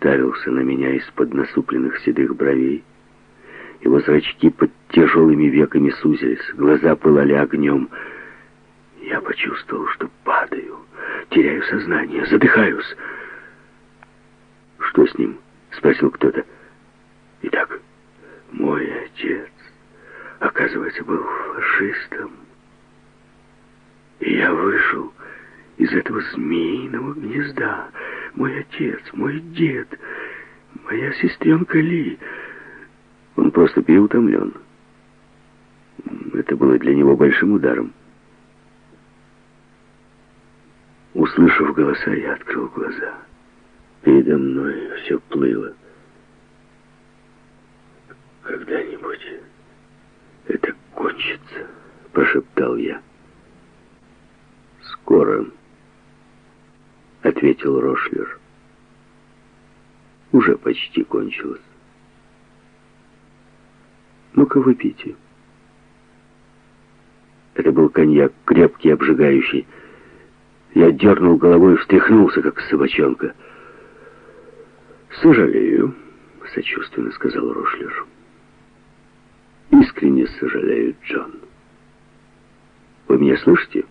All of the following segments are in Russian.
уставился на меня из-под насупленных седых бровей. Его зрачки под тяжелыми веками сузились, глаза пылали огнем. Я почувствовал, что падаю, теряю сознание, задыхаюсь. «Что с ним?» — спросил кто-то. «Итак, мой отец, оказывается, был фашистом. И я вышел из этого змеиного гнезда. Мой отец, мой дед, моя сестренка Ли. Он просто переутомлен. Это было для него большим ударом. Услышав голоса, я открыл глаза. Передо мной все плыло. «Когда-нибудь это кончится», — прошептал я. «Скоро», — ответил Рошлер. «Уже почти кончилось. Ну-ка, выпейте». Это был коньяк, крепкий, обжигающий. Я дернул головой и встряхнулся, как собачонка. «Сожалею», — сочувственно сказал Рошлер. «Искренне сожалею, Джон. Вы меня слышите?»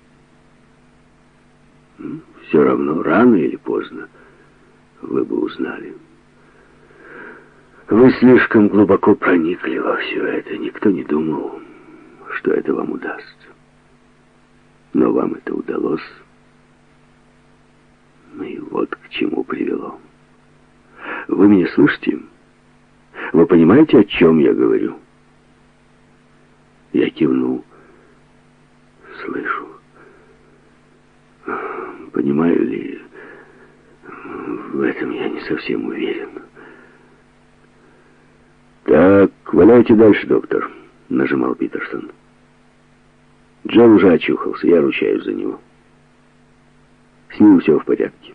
«Все равно, рано или поздно, вы бы узнали. Вы слишком глубоко проникли во все это. Никто не думал, что это вам удастся. Но вам это удалось». Ну и вот к чему привело. Вы меня слышите? Вы понимаете, о чем я говорю? Я кивнул. Слышу. Понимаю ли, в этом я не совсем уверен. Так, валяйте дальше, доктор, нажимал Питерсон. Джон уже очухался, я ручаюсь за него. С ним все в порядке.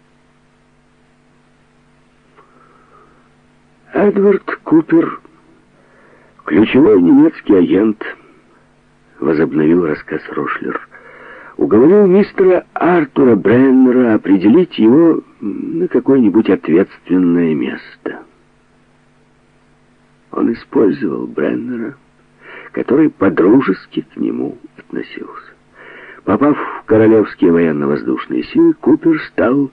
Эдвард Купер, ключевой немецкий агент, возобновил рассказ Рошлер, уговорил мистера Артура Бреннера определить его на какое-нибудь ответственное место. Он использовал Бреннера, который подружески к нему относился. Попав в Королевские военно-воздушные силы, Купер стал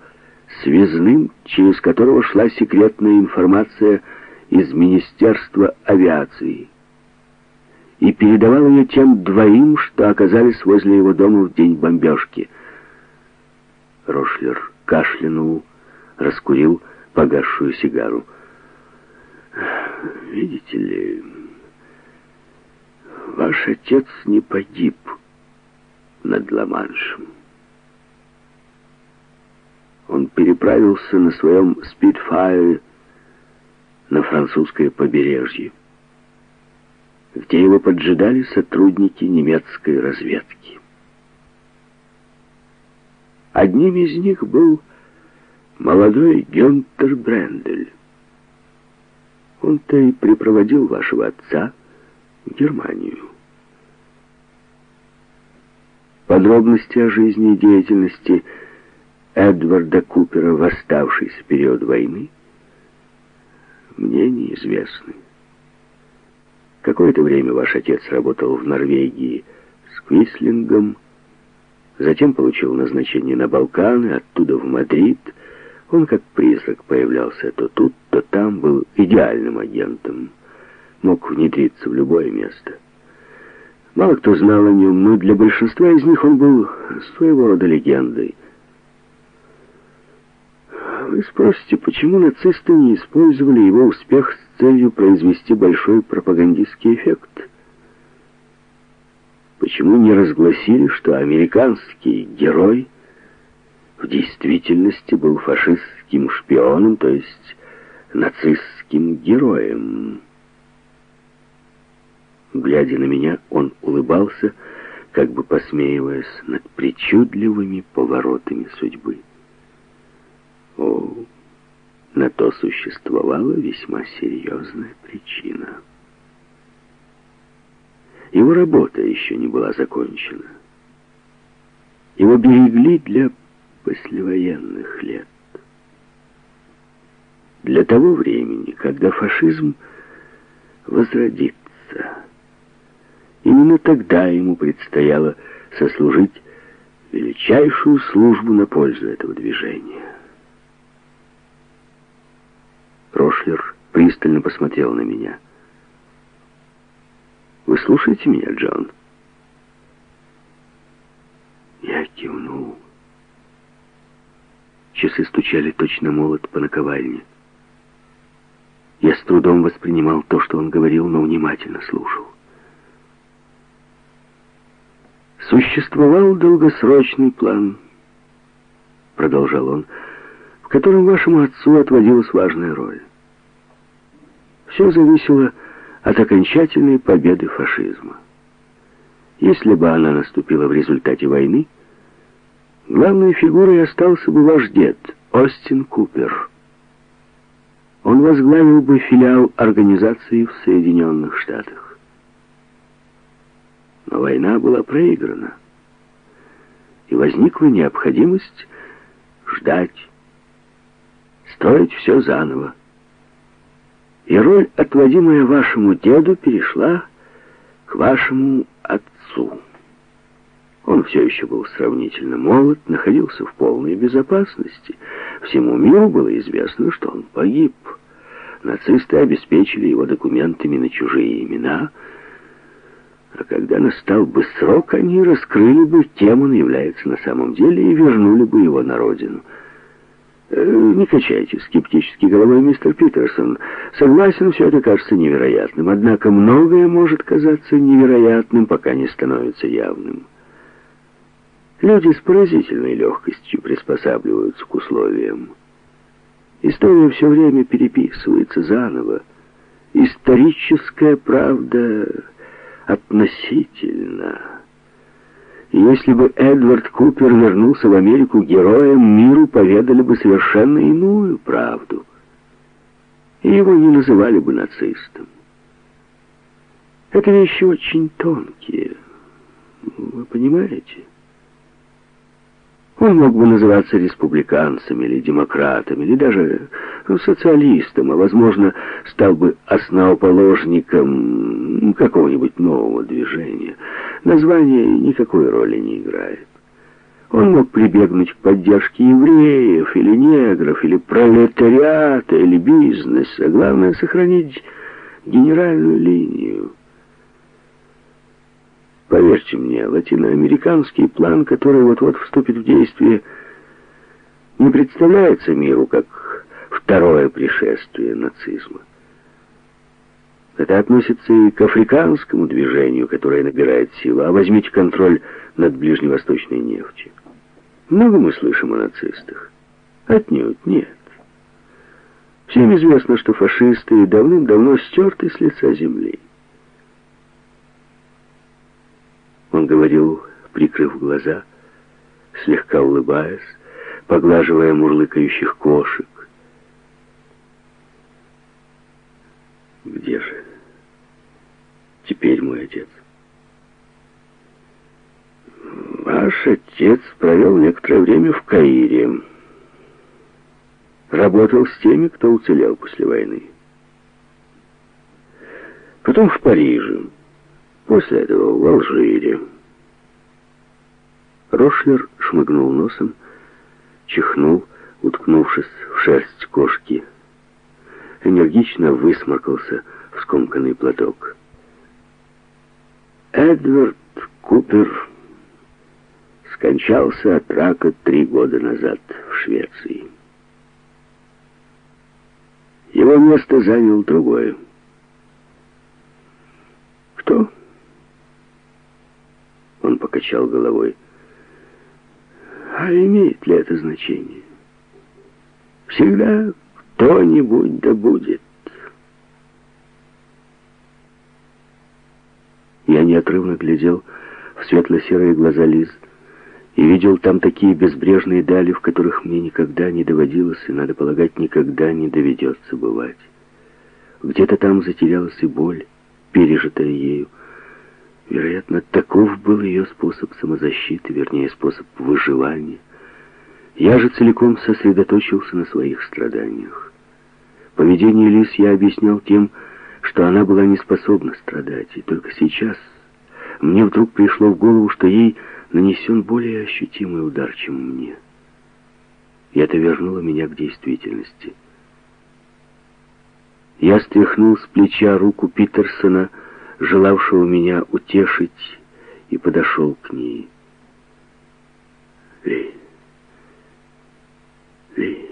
связным, через которого шла секретная информация из Министерства авиации и передавал ее тем двоим, что оказались возле его дома в день бомбежки. Рошлер кашлянул, раскурил погасшую сигару. «Видите ли, ваш отец не погиб» над Ла-Маншем. Он переправился на своем спидфайре на французское побережье, где его поджидали сотрудники немецкой разведки. Одним из них был молодой Гюнтер Брендель. Он-то и припроводил вашего отца в Германию. Подробности о жизни и деятельности Эдварда Купера в оставшийся период войны мне неизвестны. Какое-то время ваш отец работал в Норвегии с Квислингом, затем получил назначение на Балканы, оттуда в Мадрид. Он как призрак появлялся то тут, то там, был идеальным агентом, мог внедриться в любое место. Мало кто знал о нем, но для большинства из них он был своего рода легендой. Вы спросите, почему нацисты не использовали его успех с целью произвести большой пропагандистский эффект? Почему не разгласили, что американский герой в действительности был фашистским шпионом, то есть нацистским героем? Глядя на меня, он улыбался, как бы посмеиваясь над причудливыми поворотами судьбы. О, на то существовала весьма серьезная причина. Его работа еще не была закончена. Его берегли для послевоенных лет. для того времени, когда фашизм возродится. Именно тогда ему предстояло сослужить величайшую службу на пользу этого движения. Рошлер пристально посмотрел на меня. «Вы слушаете меня, Джон?» Я кивнул. Часы стучали точно молот по наковальне. Я с трудом воспринимал то, что он говорил, но внимательно слушал. Существовал долгосрочный план, продолжал он, в котором вашему отцу отводилась важная роль. Все зависело от окончательной победы фашизма. Если бы она наступила в результате войны, главной фигурой остался бы ваш дед, Остин Купер. Он возглавил бы филиал организации в Соединенных Штатах. Но война была проиграна, и возникла необходимость ждать, строить все заново. И роль, отводимая вашему деду, перешла к вашему отцу. Он все еще был сравнительно молод, находился в полной безопасности. Всему миру было известно, что он погиб. Нацисты обеспечили его документами на чужие имена, а когда настал бы срок, они раскрыли бы, кем он является на самом деле, и вернули бы его на родину. Э, не качайте скептически головой, мистер Питерсон. Согласен, все это кажется невероятным. Однако многое может казаться невероятным, пока не становится явным. Люди с поразительной легкостью приспосабливаются к условиям. История все время переписывается заново. Историческая правда относительно. Если бы Эдвард Купер вернулся в Америку героем, миру поведали бы совершенно иную правду. И его не называли бы нацистом. Это вещи очень тонкие. Вы понимаете? Он мог бы называться республиканцем или демократом, или даже ну, социалистом, а, возможно, стал бы основоположником какого-нибудь нового движения. Название никакой роли не играет. Он мог прибегнуть к поддержке евреев, или негров, или пролетариата, или бизнеса. Главное — сохранить генеральную линию. Поверьте мне, латиноамериканский план, который вот-вот вступит в действие, не представляется миру как второе пришествие нацизма. Это относится и к африканскому движению, которое набирает силу. А возьмите контроль над ближневосточной нефтью. Много мы слышим о нацистах? Отнюдь нет. Всем известно, что фашисты давным-давно стерты с лица земли. Он говорил, прикрыв глаза, слегка улыбаясь, поглаживая мурлыкающих кошек. Где же теперь мой отец? Ваш отец провел некоторое время в Каире. Работал с теми, кто уцелел после войны. Потом в Париже. После этого в Алжире. Рошлер шмыгнул носом, чихнул, уткнувшись в шерсть кошки. Энергично высморкался в скомканный платок. Эдвард Купер скончался от рака три года назад в Швеции. Его место занял другой. Кто? Он покачал головой. А имеет ли это значение? Всегда кто-нибудь да будет. Я неотрывно глядел в светло-серые глаза Лиз и видел там такие безбрежные дали, в которых мне никогда не доводилось, и, надо полагать, никогда не доведется бывать. Где-то там затерялась и боль, пережитая ею, Вероятно, таков был ее способ самозащиты, вернее, способ выживания. Я же целиком сосредоточился на своих страданиях. Поведение Лис я объяснял тем, что она была не способна страдать, и только сейчас мне вдруг пришло в голову, что ей нанесен более ощутимый удар, чем мне. И это вернуло меня к действительности. Я стряхнул с плеча руку Питерсона, желавшего меня утешить, и подошел к ней. «Ли, Ли»,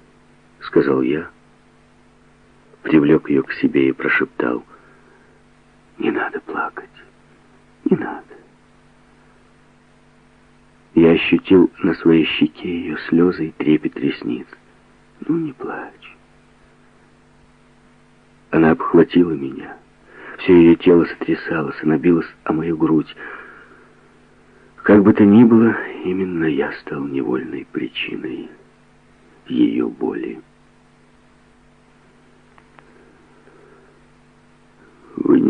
— сказал я, привлек ее к себе и прошептал, «Не надо плакать, не надо». Я ощутил на своей щеке ее слезы и трепет ресниц. «Ну, не плачь». Она обхватила меня. Все ее тело сотрясалось, она билась о мою грудь. Как бы то ни было, именно я стал невольной причиной ее боли.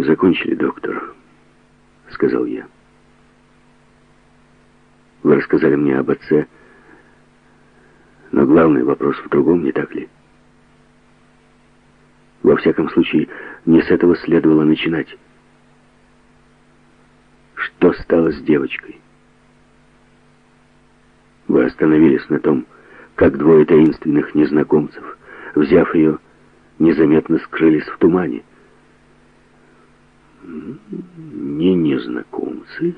«Вы не закончили, доктор», — сказал я. Вы рассказали мне об отце, но главный вопрос в другом, не так ли? Во всяком случае, не с этого следовало начинать. Что стало с девочкой? Вы остановились на том, как двое таинственных незнакомцев, взяв ее, незаметно скрылись в тумане. Не незнакомцы,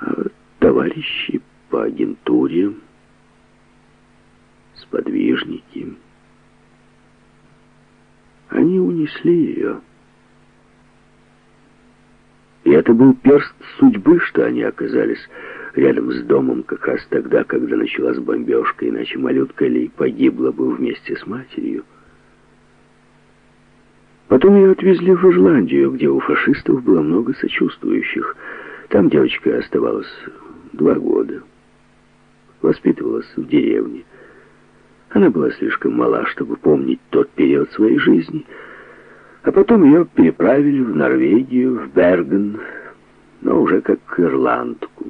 а товарищи по агентуре, сподвижники. Они унесли ее. И это был перст судьбы, что они оказались рядом с домом как раз тогда, когда началась бомбежка, иначе малютка Ли погибла бы вместе с матерью. Потом ее отвезли в Ирландию, где у фашистов было много сочувствующих. Там девочка оставалась два года. Воспитывалась в деревне. Она была слишком мала, чтобы помнить тот период своей жизни. А потом ее переправили в Норвегию, в Берген, но уже как ирландку.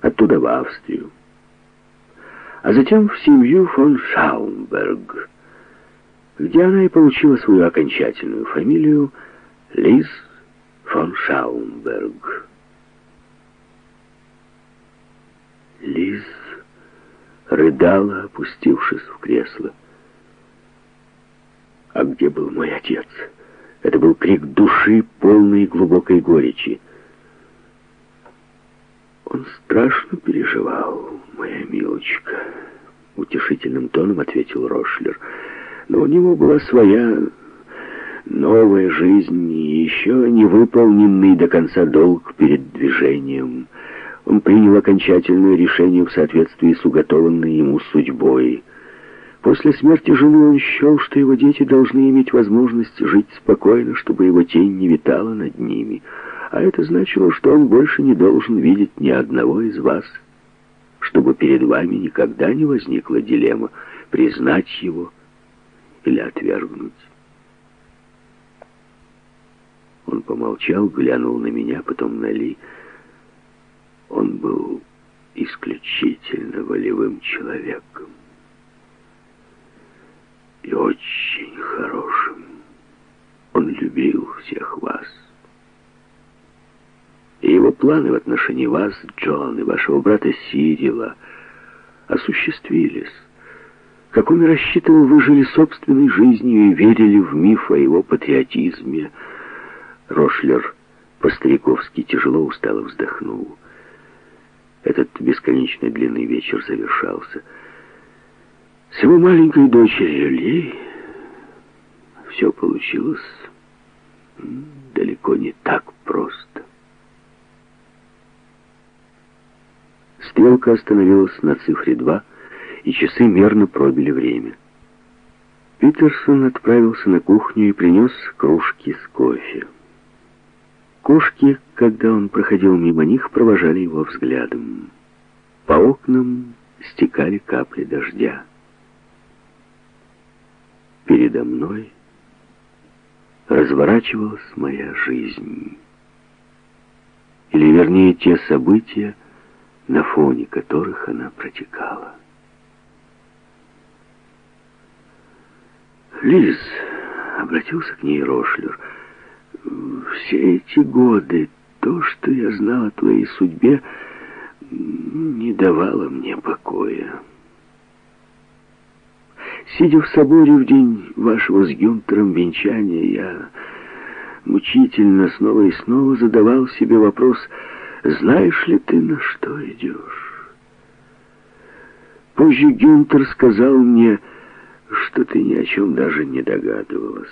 Оттуда в Австрию. А затем в семью фон Шаумберг, где она и получила свою окончательную фамилию Лиз фон Шаумберг. Лиз рыдала, опустившись в кресло. А где был мой отец? Это был крик души, полный глубокой горечи. Он страшно переживал, моя милочка, утешительным тоном ответил Рошлер. Но у него была своя новая жизнь и еще не выполненный до конца долг перед движением — он принял окончательное решение в соответствии с уготованной ему судьбой. После смерти жены он счел, что его дети должны иметь возможность жить спокойно, чтобы его тень не витала над ними. А это значило, что он больше не должен видеть ни одного из вас, чтобы перед вами никогда не возникла дилемма признать его или отвергнуть. Он помолчал, глянул на меня, потом на Ли. Он был исключительно волевым человеком и очень хорошим. Он любил всех вас. И его планы в отношении вас, Джон, и вашего брата Сирила осуществились. Как он и рассчитывал, вы жили собственной жизнью и верили в миф о его патриотизме. Рошлер по-стариковски тяжело устало вздохнул. Этот бесконечной длинный вечер завершался. С его маленькой дочерью Ли все получилось далеко не так просто. Стрелка остановилась на цифре 2, и часы мерно пробили время. Питерсон отправился на кухню и принес кружки с кофе. Кошки, когда он проходил мимо них, провожали его взглядом. По окнам стекали капли дождя. Передо мной разворачивалась моя жизнь. Или, вернее, те события, на фоне которых она протекала. Лиз, обратился к ней Рошлер, все эти годы то, что я знал о твоей судьбе, не давало мне покоя. Сидя в соборе в день вашего с Гюнтером венчания, я мучительно снова и снова задавал себе вопрос, знаешь ли ты, на что идешь? Позже Гюнтер сказал мне, что ты ни о чем даже не догадывалась.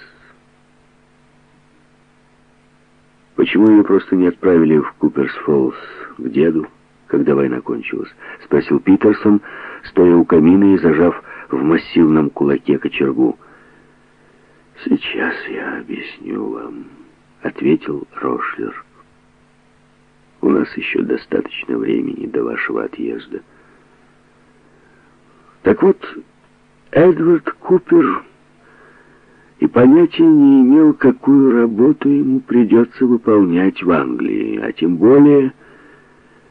Почему ее просто не отправили в Куперсфоллс к деду, когда война кончилась? Спросил Питерсон, стоя у камина и зажав в массивном кулаке кочергу. «Сейчас я объясню вам», — ответил Рошлер. «У нас еще достаточно времени до вашего отъезда». Так вот, Эдвард Купер и понятия не имел, какую работу ему придется выполнять в Англии, а тем более,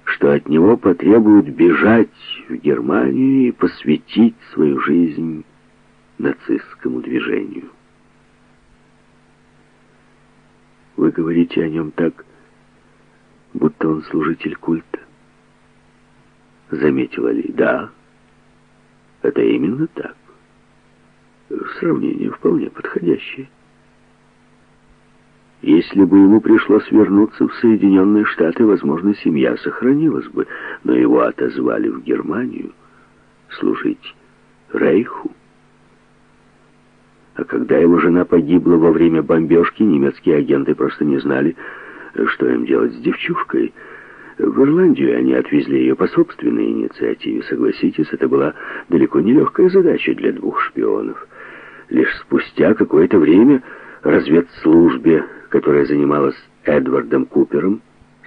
что от него потребуют бежать в Германию и посвятить свою жизнь нацистскому движению. Вы говорите о нем так, будто он служитель культа. Заметила ли? Да, это именно так. Сравнение вполне подходящее. Если бы ему пришлось вернуться в Соединенные Штаты, возможно, семья сохранилась бы, но его отозвали в Германию служить Рейху. А когда его жена погибла во время бомбежки, немецкие агенты просто не знали, что им делать с девчушкой. В Ирландию они отвезли ее по собственной инициативе. Согласитесь, это была далеко не легкая задача для двух шпионов. Лишь спустя какое-то время разведслужбе, которая занималась Эдвардом Купером,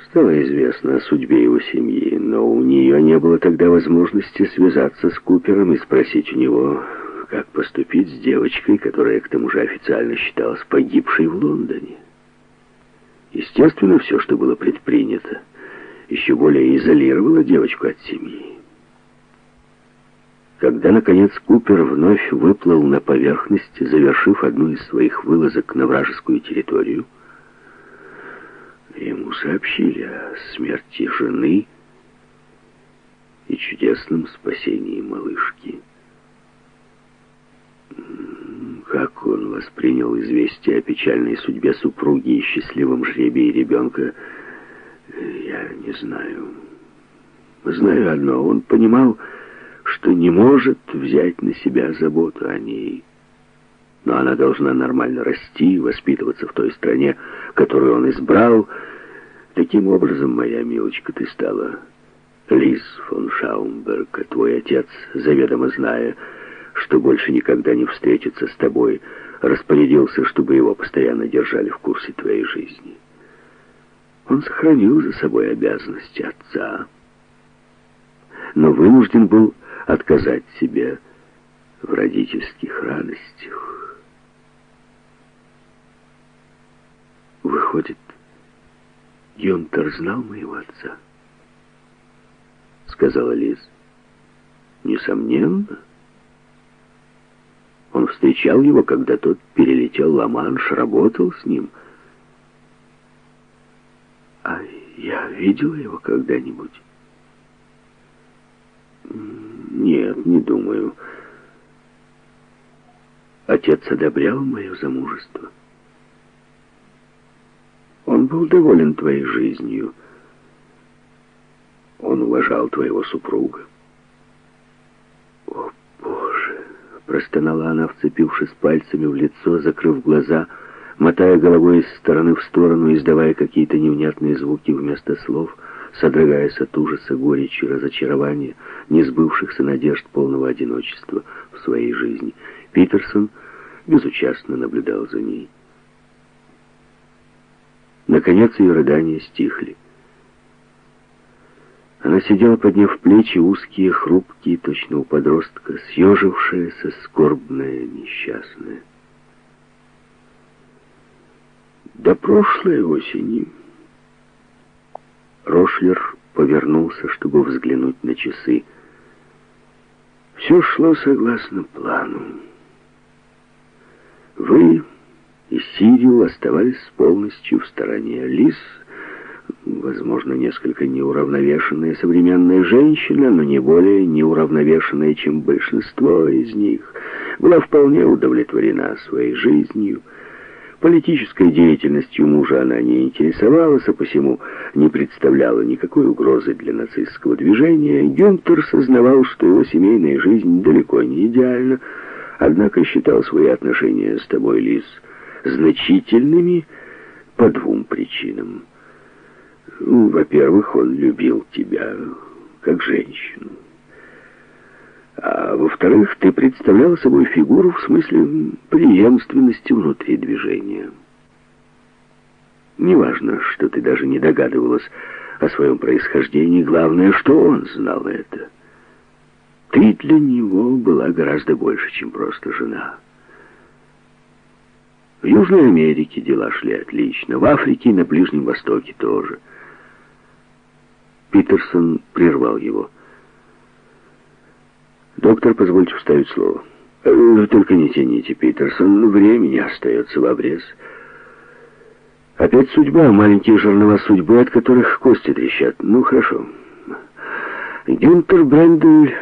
стало известно о судьбе его семьи, но у нее не было тогда возможности связаться с Купером и спросить у него, как поступить с девочкой, которая к тому же официально считалась погибшей в Лондоне. Естественно, все, что было предпринято, еще более изолировало девочку от семьи. Когда, наконец, Купер вновь выплыл на поверхность, завершив одну из своих вылазок на вражескую территорию, ему сообщили о смерти жены и чудесном спасении малышки. Как он воспринял известие о печальной судьбе супруги и счастливом жребии ребенка, я не знаю. Знаю одно, он понимал, не может взять на себя заботу о ней. Но она должна нормально расти, воспитываться в той стране, которую он избрал. Таким образом, моя милочка, ты стала Лиз фон Шаумберг, а твой отец, заведомо зная, что больше никогда не встретится с тобой, распорядился, чтобы его постоянно держали в курсе твоей жизни. Он сохранил за собой обязанности отца, но вынужден был отказать себе в родительских радостях. Выходит, Гюнтер знал моего отца? Сказала Лиз. Несомненно. Он встречал его, когда тот перелетел Ла-Манш, работал с ним. А я видела его когда-нибудь? Нет, не думаю. Отец одобрял мое замужество. Он был доволен твоей жизнью. Он уважал твоего супруга. О, Боже! Простонала она, вцепившись пальцами в лицо, закрыв глаза, мотая головой из стороны в сторону, издавая какие-то невнятные звуки вместо слов — содрогаясь от ужаса, горечи, разочарования, несбывшихся надежд полного одиночества в своей жизни. Питерсон безучастно наблюдал за ней. Наконец ее рыдания стихли. Она сидела, подняв плечи, узкие, хрупкие, точно у подростка, съежившаяся, скорбная, несчастная. До прошлой осени Рошлер повернулся, чтобы взглянуть на часы. Все шло согласно плану. Вы и Сирил оставались полностью в стороне. Лис, возможно, несколько неуравновешенная современная женщина, но не более неуравновешенная, чем большинство из них, была вполне удовлетворена своей жизнью, Политической деятельностью мужа она не интересовалась, а посему не представляла никакой угрозы для нацистского движения. Гюнтер сознавал, что его семейная жизнь далеко не идеальна, однако считал свои отношения с тобой, Лиз, значительными по двум причинам. Ну, во-первых, он любил тебя как женщину. А во-вторых, ты представлял собой фигуру в смысле преемственности внутри движения. Неважно, что ты даже не догадывалась о своем происхождении, главное, что он знал это. Ты для него была гораздо больше, чем просто жена. В Южной Америке дела шли отлично, в Африке и на Ближнем Востоке тоже. Питерсон прервал его. «Доктор, позвольте вставить слово». Э, «Только не тяните, Питерсон, времени остается в обрез». «Опять судьба, маленькие жернова судьбы, от которых кости трещат. Ну, хорошо». Гюнтер Брендель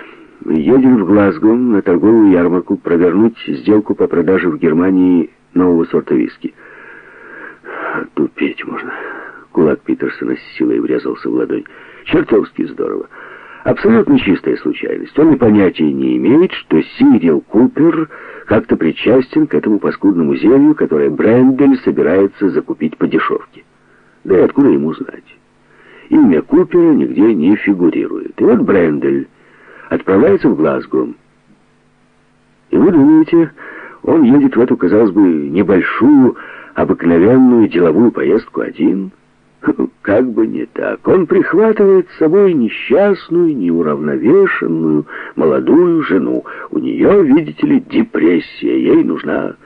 едет в Глазго на торговую ярмарку провернуть сделку по продаже в Германии нового сорта виски. Тупеть можно. Кулак Питерсона с силой врезался в ладонь. Чертовски здорово. Абсолютно чистая случайность. Он и понятия не имеет, что Сирил Купер как-то причастен к этому паскудному зелью, которое Брендель собирается закупить по дешевке. Да и откуда ему знать? Имя Купера нигде не фигурирует. И вот Брендель отправляется в Глазго. И вы думаете, он едет в эту, казалось бы, небольшую, обыкновенную деловую поездку один? Как бы не так. Он прихватывает с собой несчастную, неуравновешенную, молодую жену. У нее, видите ли, депрессия. Ей нужна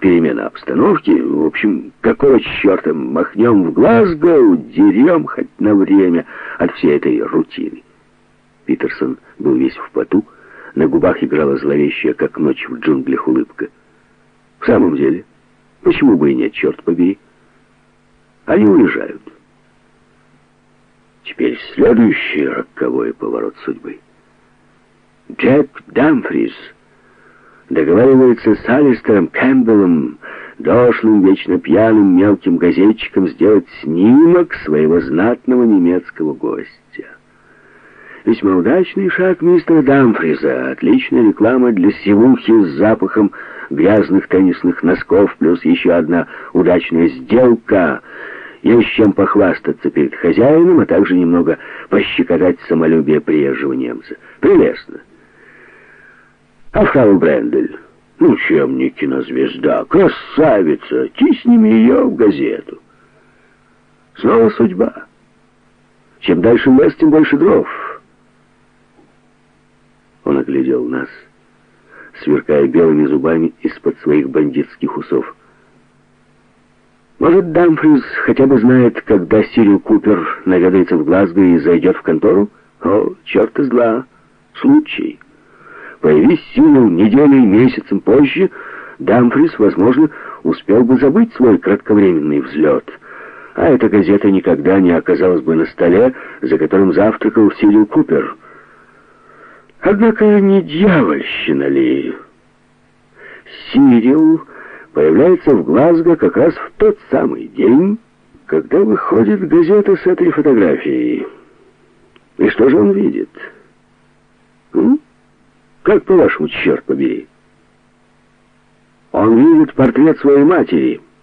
перемена обстановки. В общем, какого черта махнем в Глазго, дерем хоть на время от всей этой рутины. Питерсон был весь в поту. На губах играла зловещая, как ночь в джунглях, улыбка. В самом деле, почему бы и нет, черт побери? Они уезжают. Теперь следующий роковой поворот судьбы. Джек Дамфрис договаривается с Алистером Кэмпбеллом, дошлым, вечно пьяным мелким газетчиком, сделать снимок своего знатного немецкого гостя. Весьма удачный шаг мистера Дамфриза, отличная реклама для сивухи с запахом грязных теннисных носков, плюс еще одна удачная сделка — есть чем похвастаться перед хозяином, а также немного пощекотать самолюбие приезжего немца. Прелестно. А фрау Брендель? Ну, чем не кинозвезда? Красавица! Тиснем ее в газету. Снова судьба. Чем дальше лес, тем больше дров. Он оглядел нас, сверкая белыми зубами из-под своих бандитских усов. Может, Дамфрис хотя бы знает, когда Сирил Купер наведается в Глазго и зайдет в контору? О, черт из зла. Случай. Появись Сирил неделей, месяцем позже, Дамфрис, возможно, успел бы забыть свой кратковременный взлет. А эта газета никогда не оказалась бы на столе, за которым завтракал Сирил Купер. Однако не дьявольщина ли? Сирил появляется в Глазго как раз в тот самый день, когда выходит газета с этой фотографией. И что же он видит? М? Как по-вашему, черт побери? Он видит портрет своей матери —